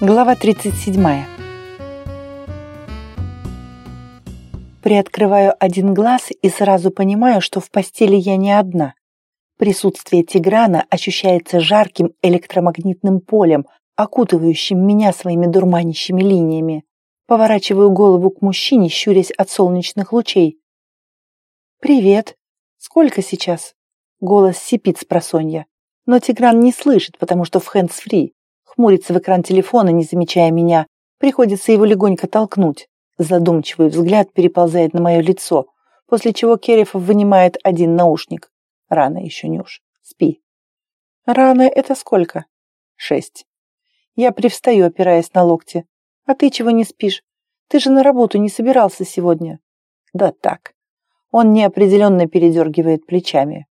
Глава 37. Приоткрываю один глаз и сразу понимаю, что в постели я не одна. Присутствие Тиграна ощущается жарким электромагнитным полем, окутывающим меня своими дурманящими линиями. Поворачиваю голову к мужчине, щурясь от солнечных лучей. «Привет. Сколько сейчас?» Голос сипит с просонья. Но Тигран не слышит, потому что в хэндс-фри хмурится в экран телефона, не замечая меня. Приходится его легонько толкнуть. Задумчивый взгляд переползает на мое лицо, после чего Керефов вынимает один наушник. Рано еще, Нюш. Спи. Рано это сколько? Шесть. Я привстаю, опираясь на локти. А ты чего не спишь? Ты же на работу не собирался сегодня. Да так. Он неопределенно передергивает плечами.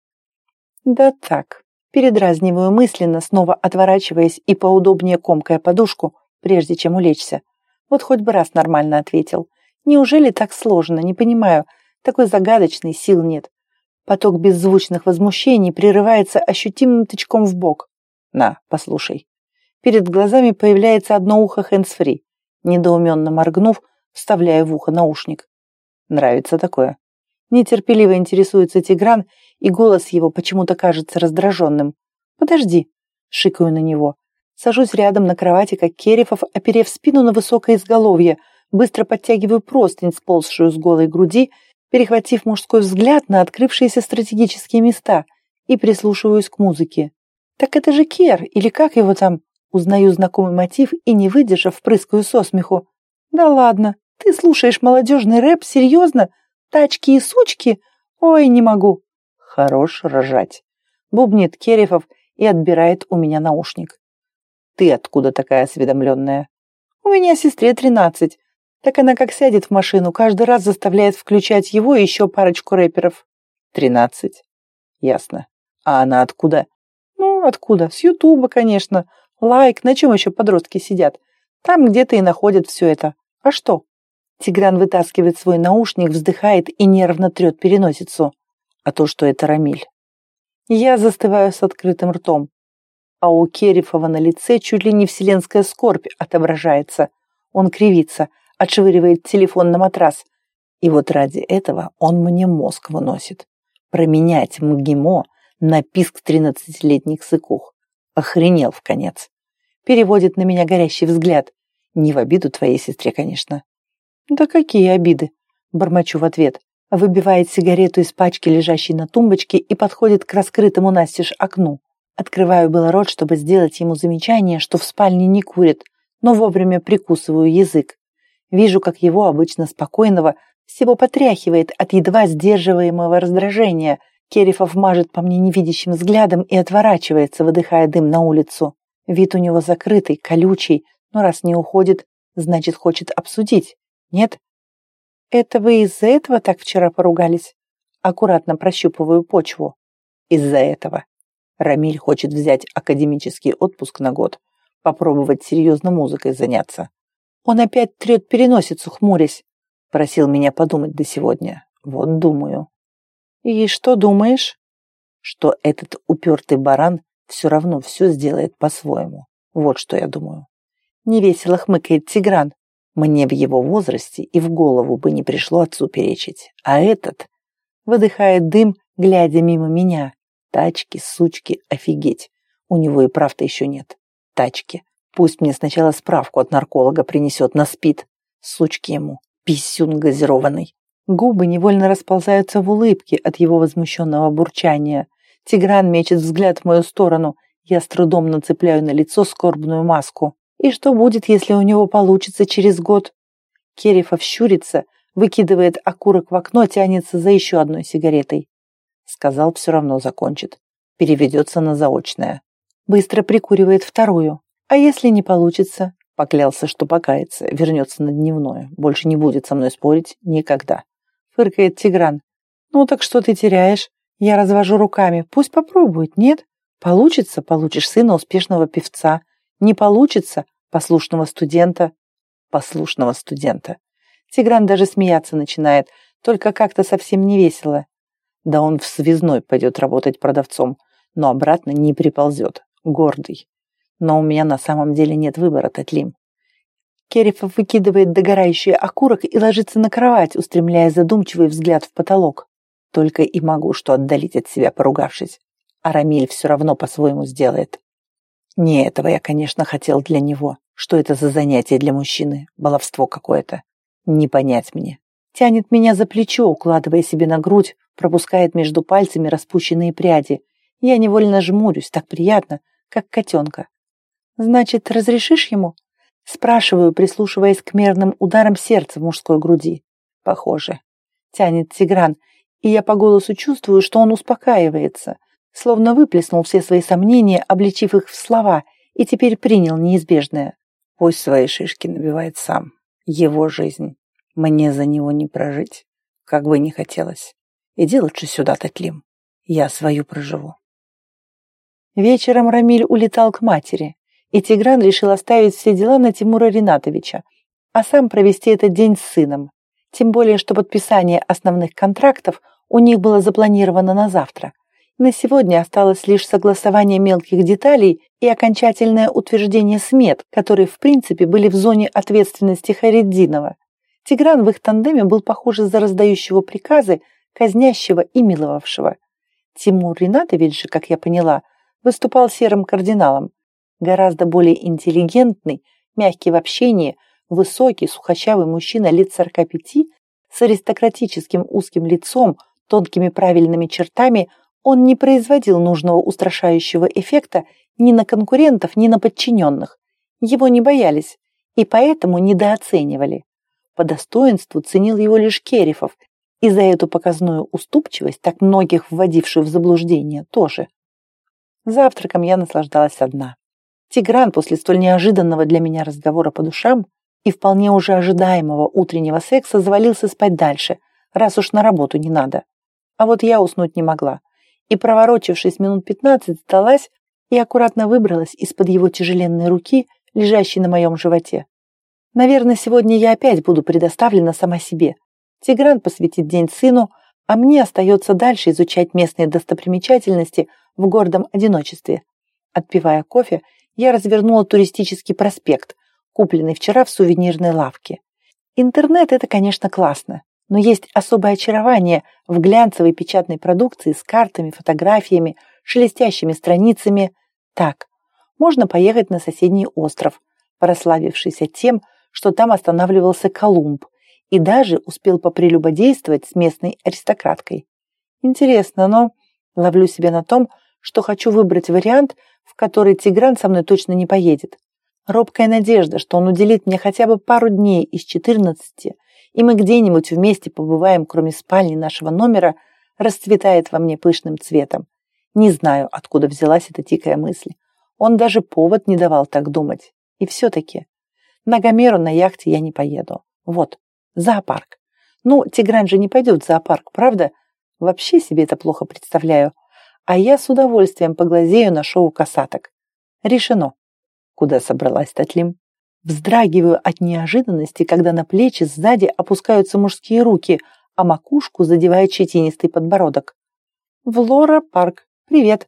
Да так. Передразниваю мысленно, снова отворачиваясь и поудобнее комкая подушку, прежде чем улечься. Вот хоть бы раз нормально ответил. Неужели так сложно? Не понимаю. Такой загадочный, сил нет. Поток беззвучных возмущений прерывается ощутимым тычком в бок. На, послушай. Перед глазами появляется одно ухо хэндсфри. Недоуменно моргнув, вставляю в ухо наушник. Нравится такое. Нетерпеливо интересуется Тигран и голос его почему-то кажется раздраженным. «Подожди!» — шикаю на него. Сажусь рядом на кровати, как Керефов, оперев спину на высокое изголовье, быстро подтягиваю простынь, сползшую с голой груди, перехватив мужской взгляд на открывшиеся стратегические места, и прислушиваюсь к музыке. «Так это же Кер, или как его там?» Узнаю знакомый мотив и, не выдержав, прыскаю со смеху. «Да ладно, ты слушаешь молодежный рэп? Серьезно? Тачки и сучки? Ой, не могу!» Хорош рожать. Бубнит Керефов и отбирает у меня наушник. Ты откуда такая осведомленная? У меня сестре тринадцать. Так она как сядет в машину, каждый раз заставляет включать его и еще парочку рэперов. Тринадцать? Ясно. А она откуда? Ну, откуда? С Ютуба, конечно. Лайк, на чем еще подростки сидят? Там где-то и находят все это. А что? Тигран вытаскивает свой наушник, вздыхает и нервно трет переносицу а то, что это Рамиль. Я застываю с открытым ртом, а у Керифова на лице чуть ли не вселенская скорбь отображается. Он кривится, отшвыривает телефон на матрас. И вот ради этого он мне мозг выносит. Променять МГИМО на писк тринадцатилетних сыкух. Охренел в конец. Переводит на меня горящий взгляд. Не в обиду твоей сестре, конечно. Да какие обиды? Бормочу в ответ выбивает сигарету из пачки, лежащей на тумбочке, и подходит к раскрытому настежь окну. Открываю было рот, чтобы сделать ему замечание, что в спальне не курит, но вовремя прикусываю язык. Вижу, как его, обычно спокойного, всего потряхивает от едва сдерживаемого раздражения. Керифов мажет по мне невидящим взглядом и отворачивается, выдыхая дым на улицу. Вид у него закрытый, колючий, но раз не уходит, значит, хочет обсудить. Нет? «Это вы из-за этого так вчера поругались?» Аккуратно прощупываю почву. «Из-за этого. Рамиль хочет взять академический отпуск на год, попробовать серьезно музыкой заняться. Он опять трет переносицу, хмурясь. Просил меня подумать до сегодня. Вот думаю». «И что думаешь?» «Что этот упертый баран все равно все сделает по-своему. Вот что я думаю». Невесело хмыкает Тигран, мне в его возрасте и в голову бы не пришло отцу перечить. А этот выдыхает дым, глядя мимо меня. Тачки, сучки, офигеть. У него и правда еще нет. Тачки. Пусть мне сначала справку от нарколога принесет на спид. Сучки ему. Писюн газированный. Губы невольно расползаются в улыбке от его возмущенного бурчания. Тигран мечет взгляд в мою сторону. Я с трудом нацепляю на лицо скорбную маску. И что будет, если у него получится через год? Керифов щурится, выкидывает окурок в окно, тянется за еще одной сигаретой. Сказал, все равно закончит. Переведется на заочное. Быстро прикуривает вторую. А если не получится? Поклялся, что покается, вернется на дневное. Больше не будет со мной спорить никогда. Фыркает Тигран. Ну так что ты теряешь? Я развожу руками. Пусть попробует, нет? Получится, получишь сына успешного певца. Не получится послушного студента, послушного студента. Тигран даже смеяться начинает, только как-то совсем не весело. Да он в связной пойдет работать продавцом, но обратно не приползет, гордый. Но у меня на самом деле нет выбора, Татлим. Керифов выкидывает догорающий окурок и ложится на кровать, устремляя задумчивый взгляд в потолок. Только и могу что отдалить от себя, поругавшись. А Рамиль все равно по-своему сделает. Не этого я, конечно, хотел для него. Что это за занятие для мужчины? Баловство какое-то. Не понять мне. Тянет меня за плечо, укладывая себе на грудь, пропускает между пальцами распущенные пряди. Я невольно жмурюсь, так приятно, как котенка. «Значит, разрешишь ему?» Спрашиваю, прислушиваясь к мерным ударам сердца в мужской груди. Похоже. Тянет Тигран, и я по голосу чувствую, что он успокаивается, словно выплеснул все свои сомнения, обличив их в слова, и теперь принял неизбежное. Пусть свои шишки набивает сам. Его жизнь. Мне за него не прожить, как бы не хотелось. Иди лучше сюда, Татлим. Я свою проживу. Вечером Рамиль улетал к матери и Тигран решил оставить все дела на Тимура Ринатовича, а сам провести этот день с сыном. Тем более, что подписание основных контрактов у них было запланировано на завтра. На сегодня осталось лишь согласование мелких деталей и окончательное утверждение смет, которые в принципе были в зоне ответственности Хариддинова. Тигран в их тандеме был похож за раздающего приказы, казнящего и миловавшего. Тимур Ринатович же, как я поняла, выступал серым кардиналом, гораздо более интеллигентный, мягкий в общении, высокий, сухощавый мужчина лет 45 с аристократическим узким лицом, тонкими правильными чертами, он не производил нужного устрашающего эффекта ни на конкурентов, ни на подчиненных. Его не боялись и поэтому недооценивали. По достоинству ценил его лишь Керифов, и за эту показную уступчивость, так многих вводившую в заблуждение, тоже. Завтраком я наслаждалась одна. Тигран после столь неожиданного для меня разговора по душам и вполне уже ожидаемого утреннего секса завалился спать дальше, раз уж на работу не надо. А вот я уснуть не могла. И, проворочившись минут пятнадцать, сдалась и аккуратно выбралась из-под его тяжеленной руки, лежащей на моем животе. Наверное, сегодня я опять буду предоставлена сама себе. Тигран посвятит день сыну, а мне остается дальше изучать местные достопримечательности в гордом одиночестве. Отпивая кофе, я развернула туристический проспект, купленный вчера в сувенирной лавке. Интернет – это, конечно, классно, но есть особое очарование в глянцевой печатной продукции с картами, фотографиями, шелестящими страницами. Так, можно поехать на соседний остров, прославившийся тем, что там останавливался Колумб, и даже успел попрелюбодействовать с местной аристократкой. Интересно, но ловлю себя на том, что хочу выбрать вариант, в который Тигран со мной точно не поедет. Робкая надежда, что он уделит мне хотя бы пару дней из четырнадцати, и мы где-нибудь вместе побываем, кроме спальни нашего номера, расцветает во мне пышным цветом. Не знаю, откуда взялась эта дикая мысль. Он даже повод не давал так думать. И все-таки на Гомеру на яхте я не поеду. Вот, зоопарк. Ну, Тигран же не пойдет в зоопарк, правда? Вообще себе это плохо представляю а я с удовольствием поглазею на шоу касаток. Решено. Куда собралась Татлим? Вздрагиваю от неожиданности, когда на плечи сзади опускаются мужские руки, а макушку задевает щетинистый подбородок. В Лора Парк. Привет.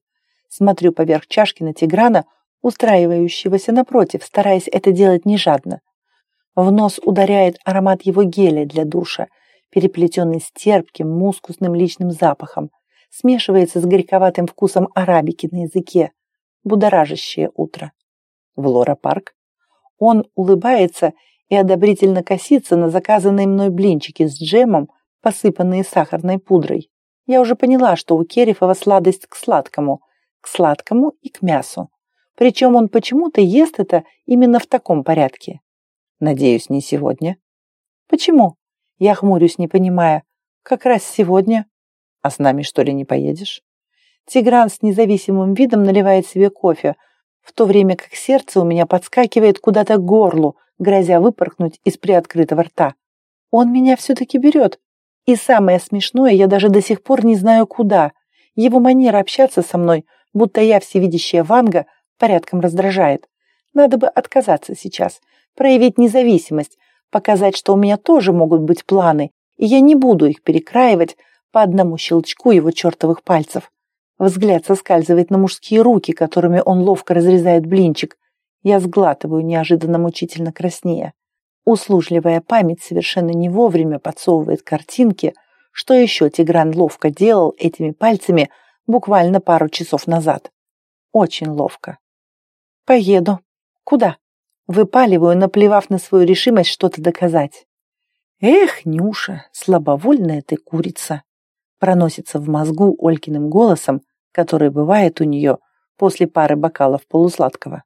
Смотрю поверх чашки на Тиграна, устраивающегося напротив, стараясь это делать не жадно. В нос ударяет аромат его геля для душа, переплетенный с терпким, мускусным личным запахом смешивается с горьковатым вкусом арабики на языке. Будоражащее утро. В Лора-парк. Он улыбается и одобрительно косится на заказанные мной блинчики с джемом, посыпанные сахарной пудрой. Я уже поняла, что у Керифова сладость к сладкому, к сладкому и к мясу. Причем он почему-то ест это именно в таком порядке. Надеюсь, не сегодня. Почему? Я хмурюсь, не понимая. Как раз сегодня. А с нами, что ли, не поедешь? Тигран с независимым видом наливает себе кофе, в то время как сердце у меня подскакивает куда-то к горлу, грозя выпорхнуть из приоткрытого рта. Он меня все-таки берет. И самое смешное, я даже до сих пор не знаю куда. Его манера общаться со мной, будто я всевидящая Ванга, порядком раздражает. Надо бы отказаться сейчас, проявить независимость, показать, что у меня тоже могут быть планы, и я не буду их перекраивать, по одному щелчку его чертовых пальцев. Взгляд соскальзывает на мужские руки, которыми он ловко разрезает блинчик. Я сглатываю, неожиданно мучительно краснея. Услужливая память совершенно не вовремя подсовывает картинки, что еще Тигран ловко делал этими пальцами буквально пару часов назад. Очень ловко. Поеду. Куда? Выпаливаю, наплевав на свою решимость что-то доказать. Эх, Нюша, слабовольная ты курица. Проносится в мозгу Олькиным голосом, который бывает у нее после пары бокалов полусладкого.